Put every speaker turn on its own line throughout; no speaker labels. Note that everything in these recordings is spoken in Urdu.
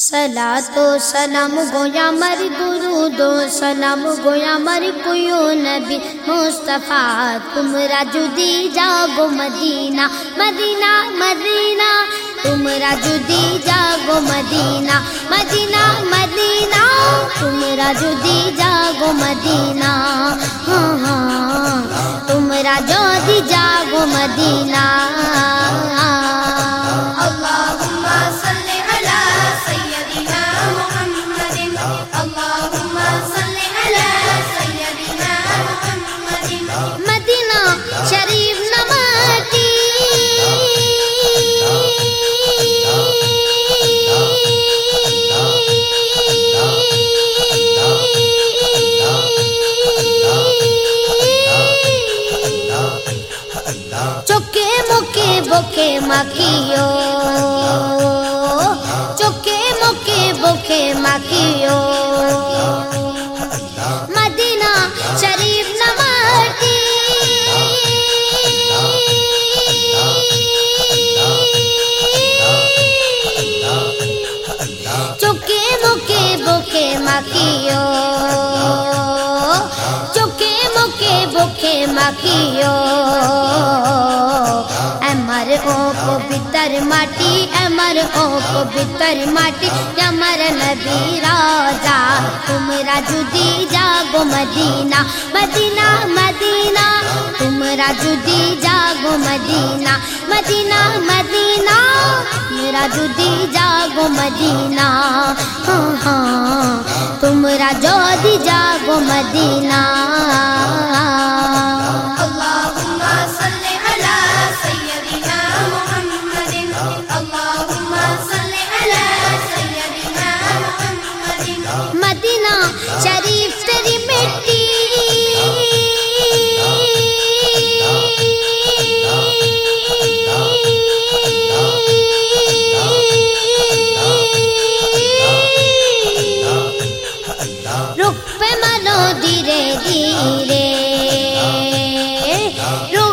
سلا تو سلام گویا مر گرو دو سلام گویا مر کویو نبی مصطفیٰ تم جدی جاگو مدینہ مدینہ مدینہ تم جدی جاگو مدینہ مدینہ مدینہ تم جدی جاگو مدینہ چکے مکے بوکے مکیو چکے مکے بوکے مکیو مدینہ شریف نماتی چکے مکے بوکے مکیو چکے مکے بوکے مکیو او کو بتر ماٹی امر او کو بتر ماٹی امر نبی راجا تم جدی جاگو مدینہ مدینہ مدینہ تم جدی جاگو مدینہ مدینہ مدینہ میرا جدی جاگو مدینہ ہاں ہاں تم جودی جاگو مدینہ رخ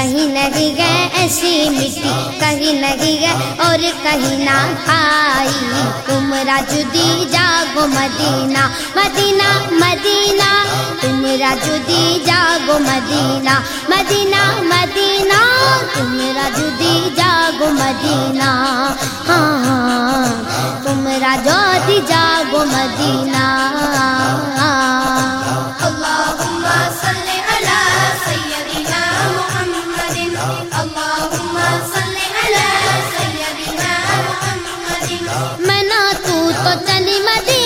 کہیں نہیں گئے ایسی مٹی، کہیں نہیں گئے اور کہیں نہ کھائی تم جدی جاگو مدینہ مدینہ مدینہ۔ تم جدی جاگو مدینہ مدینہ مدینہ۔ تم جدی جاگو مدینہ۔ ہاں, ہاں،, ہاں۔ تم جودی جاگو مدینہ۔ منا تو تو چلی مدینہ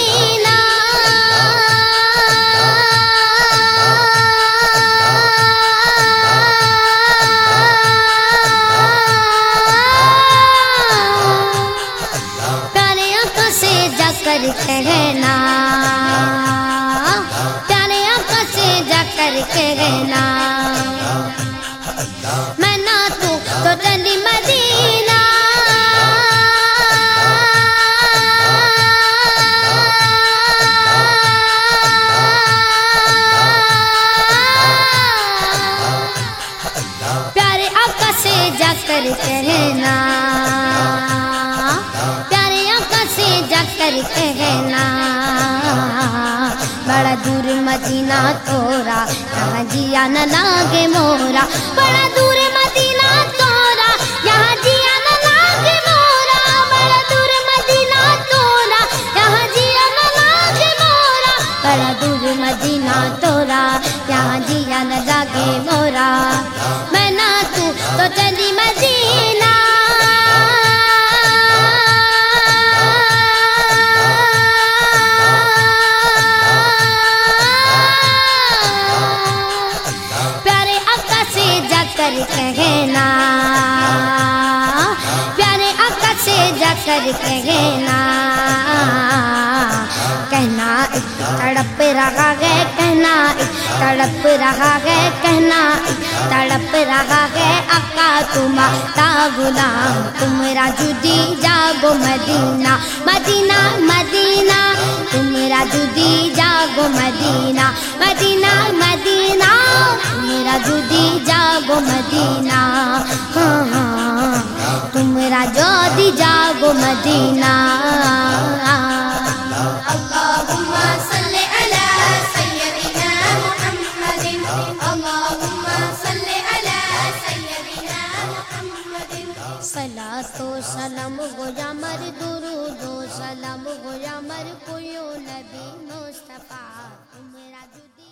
کر کہنا پیارے آقا سے جا کر کہنا بڑا دور مدینہ تورا یہاں جیا نہ لاگے مورا بڑا دور مدینہ تورا یہاں جیا نہ لاگے مورا بڑا دور مدینہ تورا یہاں جیا نہ لاگے مورا بڑا دور مدینہ تورا یہاں جیا نہ لاگے مورا کر کہنا۔ پیارے آقا سے جا کر کہنا۔ کہنا تڑپ رہا ہے کہنا تڑپ رہا ہے کہنا تڑپ رہا ہے آقا تمہارا غلام تمہارا جدی جاگو مدینہ مدینہ مدینہ تمہارا جدی جاگو مدینہ مدینہ مدینہ تمہارا جدی جاگو مدینہ ہاں ہاں تمہارا جودی جاگو مدینہ مر درود و سلام غلامر یا مر نبی مصطفیٰ. تمہارا جدی